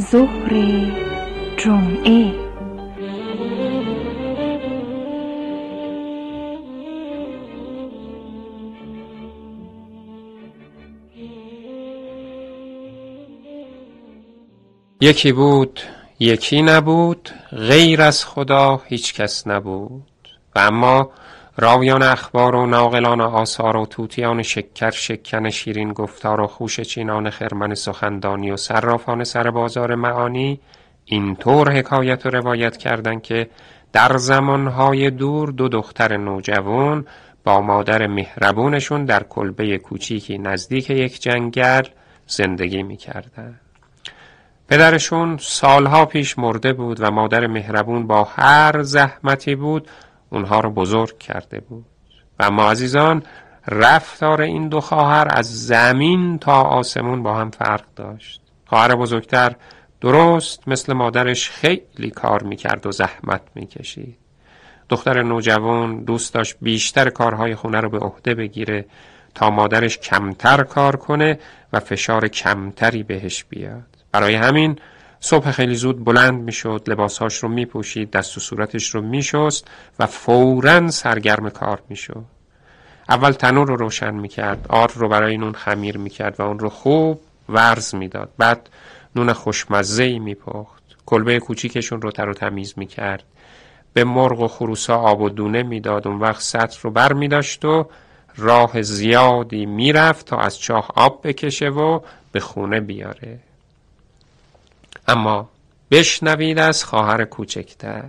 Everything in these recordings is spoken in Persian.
ظهر جمعه. یکی بود یکی نبود غیر از خدا هیچ کس نبود. و اما راویان اخبار و ناقلان آثار و توتیان شکر شکن شیرین گفتار و خوش چینان خرمن سخندانی و صرافان سر بازار معانی اینطور حکایت و روایت کردند که در زمانهای دور دو دختر نوجوان با مادر مهربونشون در کلبه کوچیکی نزدیک یک جنگل زندگی می‌کردند. پدرشون سالها پیش مرده بود و مادر مهربون با هر زحمتی بود اونها رو بزرگ کرده بود. و اما عزیزان رفتار این دو خواهر از زمین تا آسمون با هم فرق داشت. خواهر بزرگتر درست مثل مادرش خیلی کار می‌کرد و زحمت می‌کشید. دختر نوجوان دوست داشت بیشتر کارهای خونه رو به عهده بگیره تا مادرش کمتر کار کنه و فشار کمتری بهش بیاد. برای همین صبح خیلی زود بلند می‌شد لباسهاش رو میپوشید دست و صورتش رو میشست و فورا سرگرم کار می‌شد. اول تنور رو روشن می‌کرد آر رو برای نون خمیر می‌کرد و اون رو خوب ورز می‌داد. بعد نون خوشمزه ای میپخت. کلبه کوچیکشون رو تر و تمیز می‌کرد. به مرغ و خروسا آب و دونه می‌داد. اون وقت سطر رو بر میداشت و راه زیادی می‌رفت تا از چاه آب بکشه و به خونه بیاره. اما بشنوید از خواهر کوچکتر.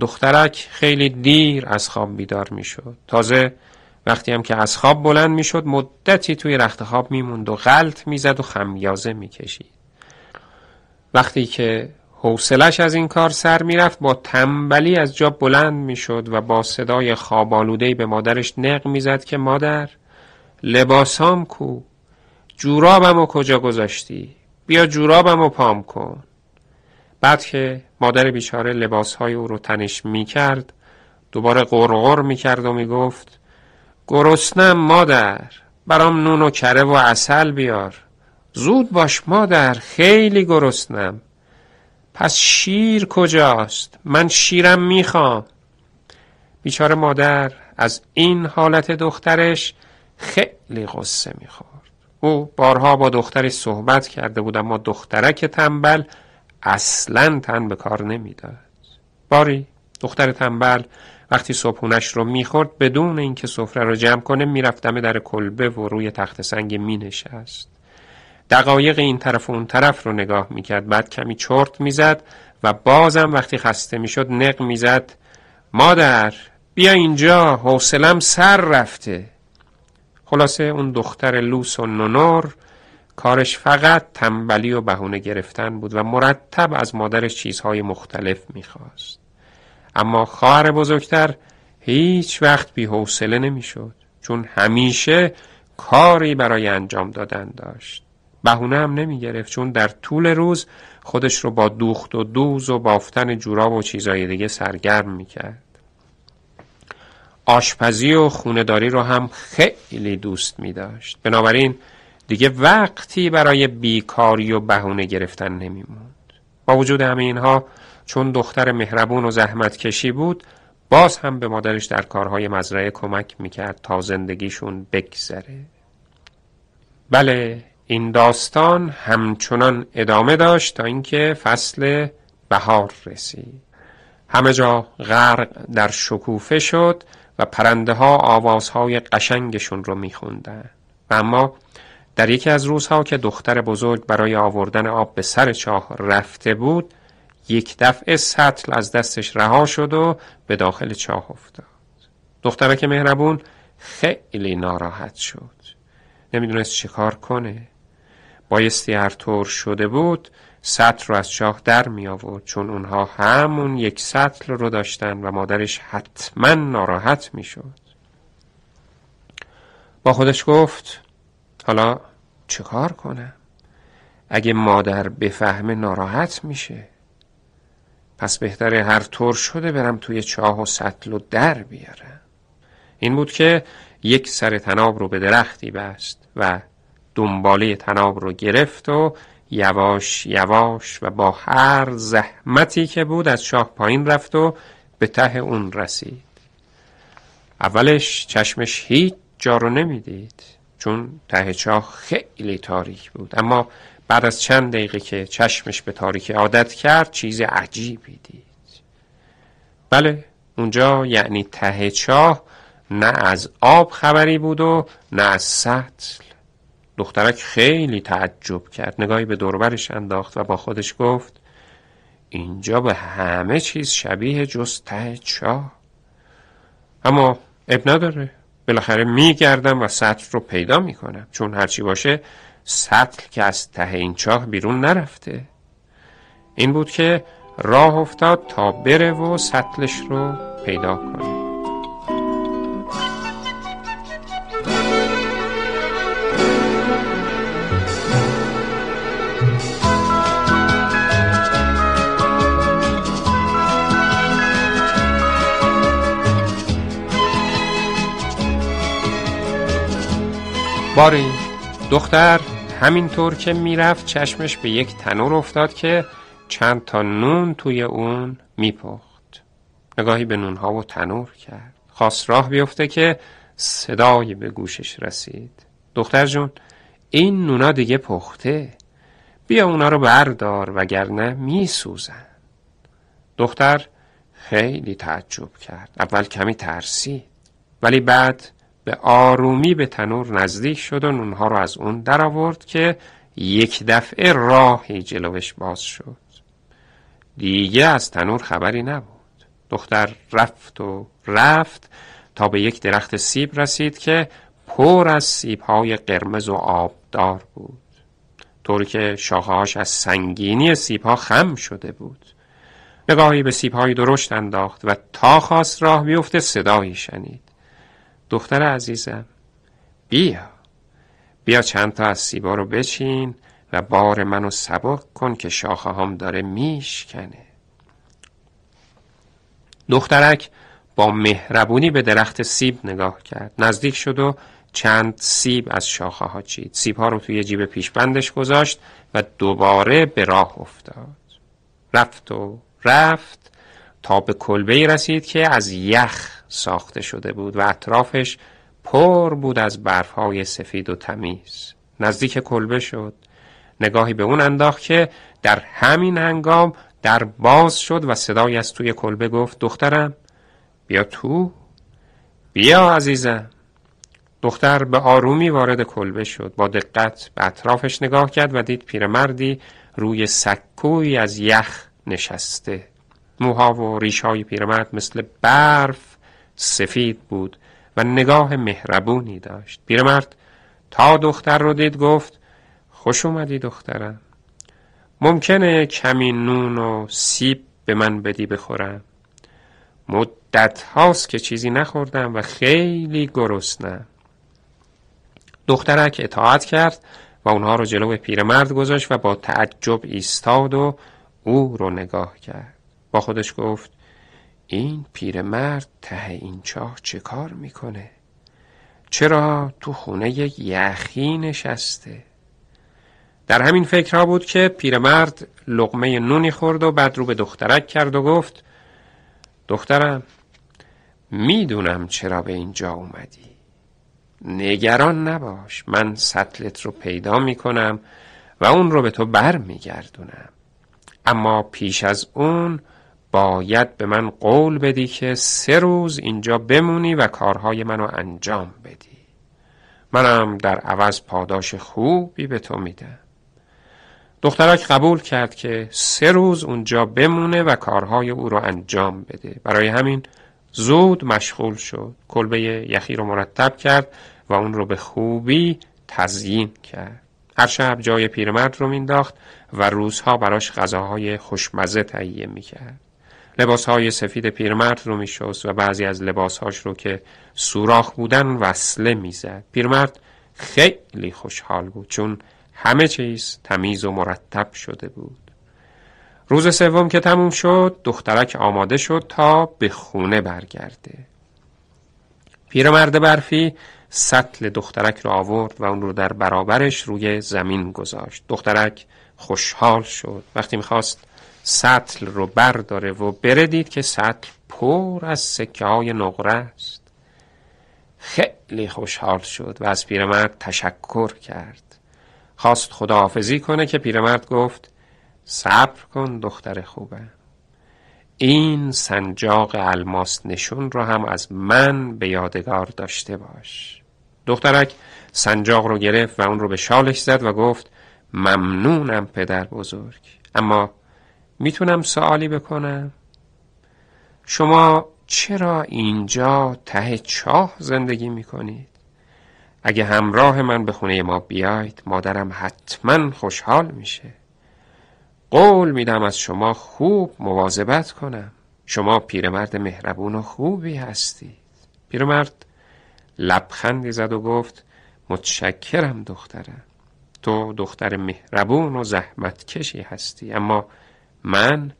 دخترک خیلی دیر از خواب بیدار می‌شد. تازه وقتی هم که از خواب بلند می‌شد مدتی توی رخت خواب میموند و غلط می‌زد و خمیازه می‌کشید. وقتی که حوصلش از این کار سر می‌رفت با تنبلی از جا بلند می‌شد و با صدای خوابالودهی به مادرش نق می‌زد که مادر لباسام کو؟ جورابم و کجا گذاشتی؟ بیا جورابم و پام کن. بعد که مادر بیچاره لباسهای او رو تنش می کرد دوباره غرغر می کرد و می گفت گرسنم مادر برام نون و کره و اصل بیار. زود باش مادر خیلی گرسنم. پس شیر کجاست؟ من شیرم می‌خوام. بیچاره مادر از این حالت دخترش خیلی غصه می‌خواد او بارها با دختری صحبت کرده بود اما دخترک تنبل اصلا تن به کار نمی‌داد. باری دختر تنبل وقتی صبحونش رو می‌خورد بدون اینکه سفره رو جمع کنه می‌رفتم در کلبه و روی تخت سنگ مینشست. دقایق این طرف و اون طرف رو نگاه می‌کرد. بعد کمی چرت می‌زد و بازم وقتی خسته می‌شد نق می‌زد. مادر بیا اینجا حوصلم سر رفته. خلاصه اون دختر لوس و نونور کارش فقط تنبلی و بهونه گرفتن بود و مرتب از مادرش چیزهای مختلف می‌خواست. اما خواهر بزرگتر هیچ وقت بی حوصله نمی‌شد چون همیشه کاری برای انجام دادن داشت. بهونه هم نمی گرفت چون در طول روز خودش رو با دوخت و دوز و بافتن جوراب و چیزای دیگه سرگرم می‌کرد. آشپزی و خونداری رو هم خیلی دوست می داشت بنابراین دیگه وقتی برای بیکاری و بهونه گرفتن نمیموند. با وجود همه اینها چون دختر مهربون و زحمت کشی بود باز هم به مادرش در کارهای مزرعه کمک می‌کرد تا زندگیشون بگذره. بله این داستان همچنان ادامه داشت تا اینکه فصل بهار رسید. همه جا غرق در شکوفه شد و پرنده ها آوازهای قشنگشون رو میخوندن. و اما در یکی از روزها که دختر بزرگ برای آوردن آب به سر چاه رفته بود یک دفعه سطل از دستش رها شد و به داخل چاه افتاد. دخترک مهربون خیلی ناراحت شد. نمی‌دونست چه کار کنه. بایستی هر طور شده بود سطل رو از چاه در می آورد چون اونها همون یک سطل رو داشتن و مادرش حتما ناراحت می شد. با خودش گفت حالا چه کار کنم؟ اگه مادر بفهمه ناراحت میشه. پس بهتره هر طور شده برم توی چاه و سطل و در بیارم. این بود که یک سر تناب رو به درختی بست و دنباله تناب رو گرفت و یواش یواش و با هر زحمتی که بود از شاه پایین رفت و به ته اون رسید. اولش چشمش هیچ جا رو نمی‌دید چون ته چاه خیلی تاریک بود. اما بعد از چند دقیقه که چشمش به تاریکی عادت کرد چیز عجیبی دید. بله اونجا یعنی ته چاه نه از آب خبری بود و نه از سطل. دخترک خیلی تعجب کرد. نگاهی به دوربرش انداخت و با خودش گفت اینجا به همه چیز شبیه جز ته چاه. اما اب نداره. بالاخره میگردم و سطل رو پیدا می‌کنم. چون هرچی باشه سطل که از ته این چاه بیرون نرفته. این بود که راه افتاد تا بره و سطلش رو پیدا کنه. باری. دختر همینطور که می‌رفت چشمش به یک تنور افتاد که چند تا نون توی اون میپخت. نگاهی به نونها و تنور کرد. خواست راه بیفته که صدایی به گوشش رسید. دختر جون این نونا دیگه پخته. بیا اونا رو بردار وگرنه میسوزن. دختر خیلی تعجب کرد. اول کمی ترسید. ولی بعد به آرومی به تنور نزدیک شد و نونها رو از اون درآورد که یک دفعه راهی جلوش باز شد. دیگه از تنور خبری نبود. دختر رفت و رفت تا به یک درخت سیب رسید که پر از سیبهای قرمز و آبدار بود. طوری که شاخهاش از سنگینی سیبها خم شده بود. نگاهی به سیبهای درشت انداخت و تا خواست راه بیفته صدایی شنید. دختر عزیزم. بیا. بیا چند تا از سیبا رو بچین و بار منو سبک کن که شاخه هم داره میشکنه. دخترک با مهربونی به درخت سیب نگاه کرد. نزدیک شد و چند سیب از شاخه ها چید. سیب ها رو توی جیب پیشبندش گذاشت و دوباره به راه افتاد. رفت و رفت تا به کلبه رسید که از یخ ساخته شده بود و اطرافش پر بود از برفهای سفید و تمیز. نزدیک کلبه شد. نگاهی به اون انداخت که در همین هنگام در باز شد و صدای از توی کلبه گفت دخترم بیا تو. بیا عزیزم. دختر به آرومی وارد کلبه شد. با دقت به اطرافش نگاه کرد و دید پیرمردی روی سکوی از یخ نشسته. موها و ریشهای پیرمرد مثل برف سفید بود و نگاه مهربونی داشت. پیرمرد تا دختر رو دید گفت خوش اومدی دخترم. ممکنه کمی نون و سیب به من بدی بخورم. مدت هاست که چیزی نخوردم و خیلی گرسنم. دخترک اطاعت کرد و اونها رو جلو پیرمرد گذاشت و با تعجب ایستاد و او رو نگاه کرد. با خودش گفت این پیرمرد ته این چاه چه کار می‌کنه؟ چرا تو خونه یخی نشسته؟ در همین فکرها بود که پیرمرد لقمه نونی خورد و بعد رو به دخترک کرد و گفت دخترم می‌دونم چرا به اینجا اومدی نگران نباش من سطلت رو پیدا می‌کنم و اون رو به تو بر میگردونم اما پیش از اون باید به من قول بدی که سه روز اینجا بمونی و کارهای منو انجام بدی. منم در عوض پاداش خوبی به تو میدم. دخترک قبول کرد که سه روز اونجا بمونه و کارهای او رو انجام بده. برای همین زود مشغول شد. کلبه یخی رو مرتب کرد و اون رو به خوبی تزیین کرد. هر شب جای پیرمرد رو مینداخت و روزها براش غذاهای خوشمزه تهیه می‌کرد. لباس های سفید پیرمرد رو میشست و بعضی از لباسهاش رو که سوراخ بودن وصله می‌زد. پیرمرد خیلی خوشحال بود چون همه چیز تمیز و مرتب شده بود. روز سوم که تموم شد دخترک آماده شد تا به خونه برگرده. پیرمرد برفی سطل دخترک رو آورد و اون رو در برابرش روی زمین گذاشت. دخترک خوشحال شد. وقتی می‌خواست سطل رو برداره و بره دید که سطل پر از سکه های نقره است. خیلی خوشحال شد و از پیرمرد تشکر کرد. خواست خداحافظی کنه که پیرمرد گفت صبر کن دختر خوبه. این سنجاق الماس نشون رو هم از من به یادگار داشته باش. دخترک سنجاق رو گرفت و اون رو به شالش زد و گفت ممنونم پدر بزرگ. اما می‌تونم سوالی بکنم؟ شما چرا اینجا ته چاه زندگی می‌کنید؟ اگه همراه من به خونه ما بیاید مادرم حتما خوشحال میشه. قول میدم از شما خوب مواظبت کنم. شما پیرمرد مهربون و خوبی هستید. پیرمرد لبخندی زد و گفت متشکرم دخترم. تو دختر مهربون و زحمتکشی هستی اما من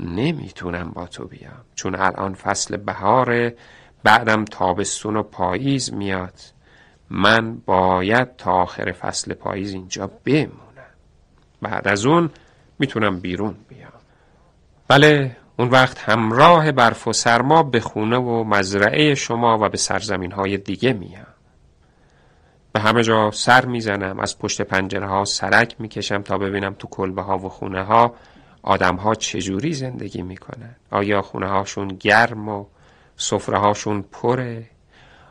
نمی‌تونم با تو بیام چون الان فصل بهار بعدم تابستون و پاییز میاد. من باید تا آخر فصل پاییز اینجا بمونم. بعد از اون می‌تونم بیرون بیام. بله اون وقت همراه برف و سرما به خونه و مزرعه شما و به سرزمین های دیگه میام. به همه جا سر می‌زنم از پشت پنجره ها سرک می‌کشم تا ببینم تو کلبه ها و خونه ها آدم ها چجوری زندگی می‌کنن آیا خونه هاشون گرم و سفره هاشون پره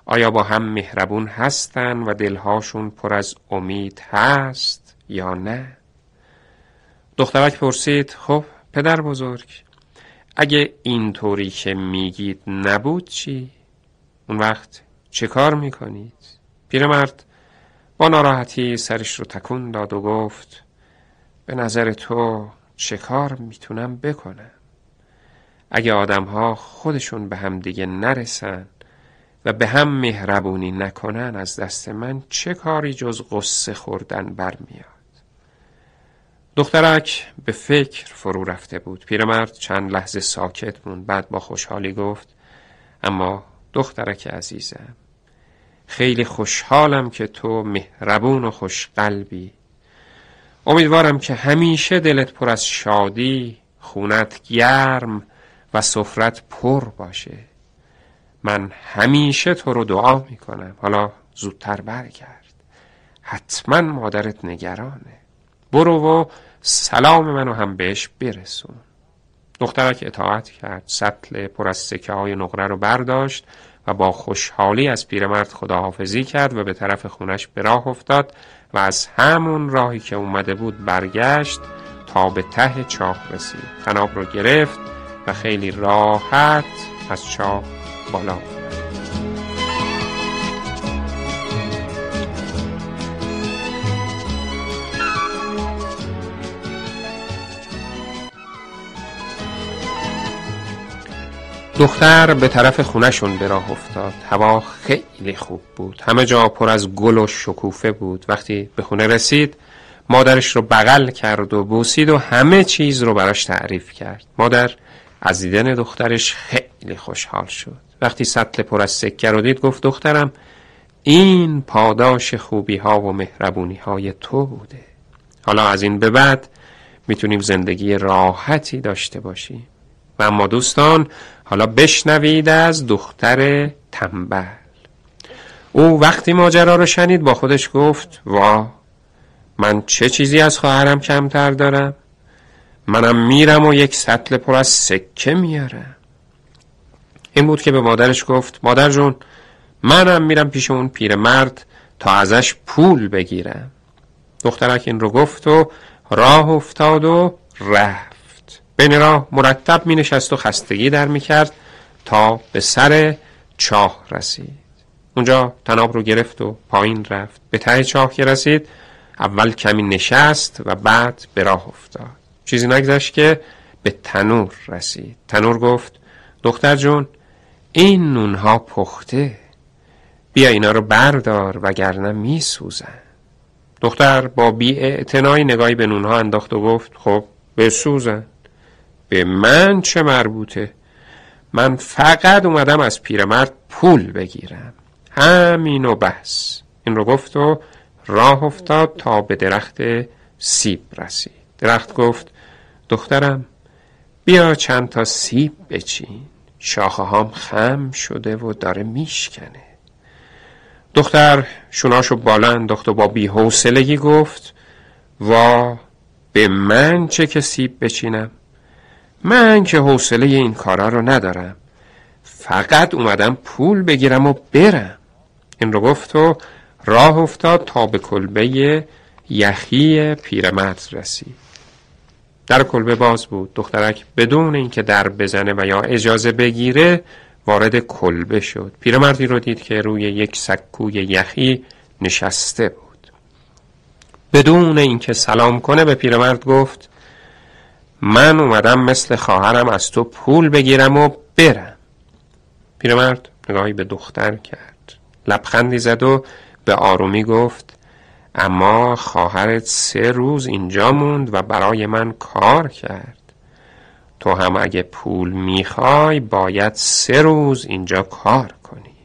آیا با هم مهربون هستن و دلهاشون پر از امید هست یا نه دخترک پرسید خب پدر بزرگ اگه اینطوری که میگید نبود چی؟ اون وقت چه کار می‌کنید؟ پیرمرد با ناراحتی سرش رو تکون داد و گفت به نظر تو چه کار می‌تونم بکنم. اگه آدم ها خودشون به هم دیگه نرسن و به هم مهربونی نکنن از دست من چه کاری جز قصه خوردن برمیاد؟ دخترک به فکر فرو رفته بود. پیرمرد چند لحظه ساکت موند بعد با خوشحالی گفت اما دخترک عزیزم خیلی خوشحالم که تو مهربون و خوشقلبی امیدوارم که همیشه دلت پر از شادی خونت گرم و سفرت پر باشه. من همیشه تو رو دعا می‌کنم. حالا زودتر برگرد. حتما مادرت نگرانه. برو و سلام منو هم بهش برسون. دخترک اطاعت کرد. سطل پر از سکه های نقره رو برداشت. و با خوشحالی از پیرمرد خداحافظی کرد و به طرف خونش به راه افتاد و از همون راهی که اومده بود برگشت تا به ته چاه رسید. تناب رو گرفت و خیلی راحت از چاه بالا دختر به طرف خونشون به راه افتاد. هوا خیلی خوب بود. همه جا پر از گل و شکوفه بود. وقتی به خونه رسید مادرش رو بغل کرد و بوسید و همه چیز رو براش تعریف کرد. مادر از دیدن دخترش خیلی خوشحال شد. وقتی سطل پر از سکه رو دید گفت دخترم این پاداش خوبی ها و مهربونی های تو بوده. حالا از این به بعد می‌تونیم زندگی راحتی داشته باشیم. و اما دوستان حالا بشنوید از دختر تنبل. او وقتی ماجرا رو شنید با خودش گفت وا من چه چیزی از خواهرم کمتر دارم؟ منم میرم و یک سطل پر از سکه میارم. این بود که به مادرش گفت مادر جون منم میرم پیش اون پیرمرد تا ازش پول بگیرم. دخترک این رو گفت و راه افتاد و رفت. بین راه مرتب می نشست و خستگی در می کرد تا به سر چاه رسید. اونجا تناب رو گرفت و پایین رفت. به ته چاه که رسید اول کمی نشست و بعد به راه افتاد. چیزی نگذشت که به تنور رسید. تنور گفت دختر جون این نونها پخته. بیا اینا رو بردار وگرنه می سوزن دختر با بی نگاهی به نونها انداخت و گفت خب بسوزن. به من چه مربوطه؟ من فقط اومدم از پیرمرد پول بگیرم. همین و بس. این رو گفت و راه افتاد تا به درخت سیب رسید. درخت گفت دخترم بیا چند تا سیب بچین. شاخه هام خم شده و داره میشکنه. دختر شوناشو بالا انداخت و با بیحوصلگی گفت وا به من چه که سیب بچینم؟ من که حوصله این کارا رو ندارم. فقط اومدم پول بگیرم و برم. این رو گفت و راه افتاد تا به کلبه یخی پیرمرد رسید. در کلبه باز بود. دخترک بدون اینکه در بزنه و یا اجازه بگیره وارد کلبه شد. پیرمردی رو دید که روی یک سکوی یخی نشسته بود. بدون اینکه سلام کنه به پیرمرد گفت من اومدم مثل خواهرم از تو پول بگیرم و برم. پیرمرد نگاهی به دختر کرد. لبخندی زد و به آرومی گفت اما خواهرت سه روز اینجا موند و برای من کار کرد. تو هم اگه پول می‌خوای باید سه روز اینجا کار کنی.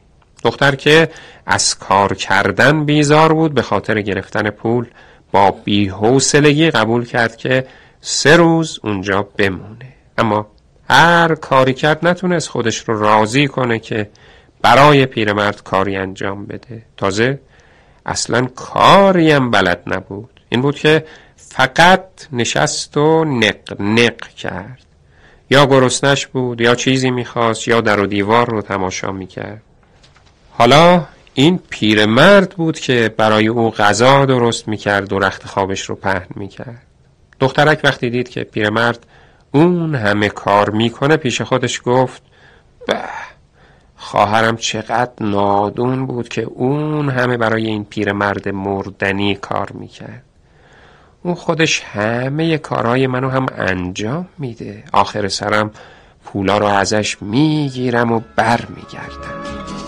دختر که از کار کردن بیزار بود به خاطر گرفتن پول با بیحوصلگی قبول کرد که سه روز اونجا بمونه. اما هر کاری کرد نتونست خودش رو راضی کنه که برای پیرمرد کاری انجام بده. تازه اصلا کاری هم بلد نبود. این بود که فقط نشست و نق نق کرد. یا گرسنش بود یا چیزی می‌خواست یا در و دیوار رو تماشا می‌کرد. حالا این پیرمرد بود که برای او غذا درست می‌کرد و رخت خوابش رو پهن می‌کرد. دخترک وقتی دید که پیرمرد اون همه کار می‌کنه پیش خودش گفت به خواهرم چقدر نادون بود که اون همه برای این پیرمرد مردنی کار می‌کرد. اون خودش همه کارهای منو هم انجام میده. آخر سرم پولا رو ازش می‌گیرم و بر میگردم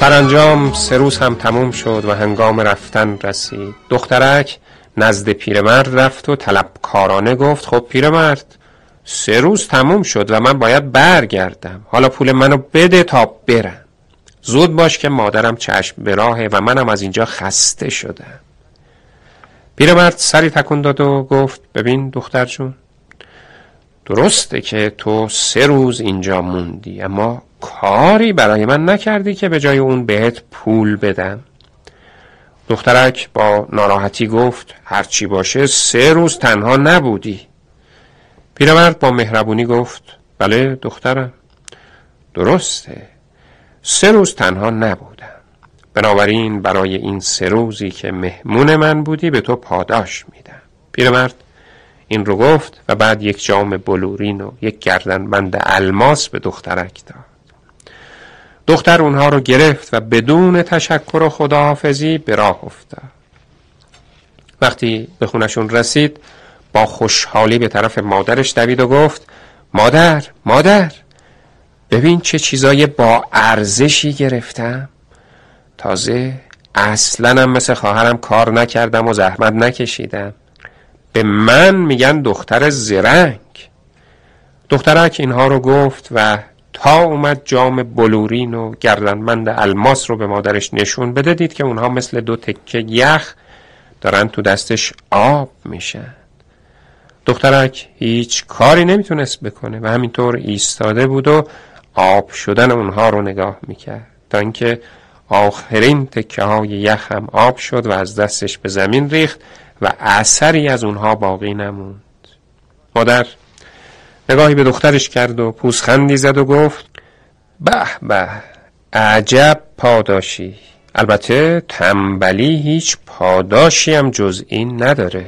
سرانجام سه روز هم تموم شد و هنگام رفتن رسید. دخترک نزد پیرمرد رفت و طلبکارانه گفت خب پیرمرد سه روز تموم شد و من باید برگردم. حالا پول منو بده تا برم. زود باش که مادرم چشم به راهه و منم از اینجا خسته شدم. پیرمرد سری تکون داد و گفت ببین دختر جون درسته که تو سه روز اینجا موندی اما کاری برای من نکردی که به جای اون بهت پول بدم. دخترک با ناراحتی گفت هرچی باشه سه روز تنها نبودی. پیرمرد با مهربونی گفت بله دخترم. درسته سه روز تنها نبودم. بنابراین برای این سه روزی که مهمون من بودی به تو پاداش میدم. پیرمرد این رو گفت و بعد یک جام بلورین و یک گردنبند الماس به دخترک داد. دختر اونها رو گرفت و بدون تشکر و خداحافظی به راه افتاد. وقتی به خونشون رسید با خوشحالی به طرف مادرش دوید و گفت مادر مادر ببین چه چیزای با ارزشی گرفتم. تازه اصلا هم مثل خواهرم کار نکردم و زحمت نکشیدم. به من میگن دختر زرنگ. دخترک اینها رو گفت و اومد جام بلورین و گردنبند الماس رو به مادرش نشون بده دید که اونها مثل دو تکه یخ دارن تو دستش آب میشن. دخترک هیچ کاری نمی‌تونست بکنه و همینطور ایستاده بود و آب شدن اونها رو نگاه می‌کرد. تا اینکه آخرین تکه های یخ هم آب شد و از دستش به زمین ریخت و اثری از اونها باقی نموند. مادر نگاهی به دخترش کرد و پوزخندی زد و گفت به به عجب پاداشی. البته تنبلی هیچ پاداشی هم جز این نداره.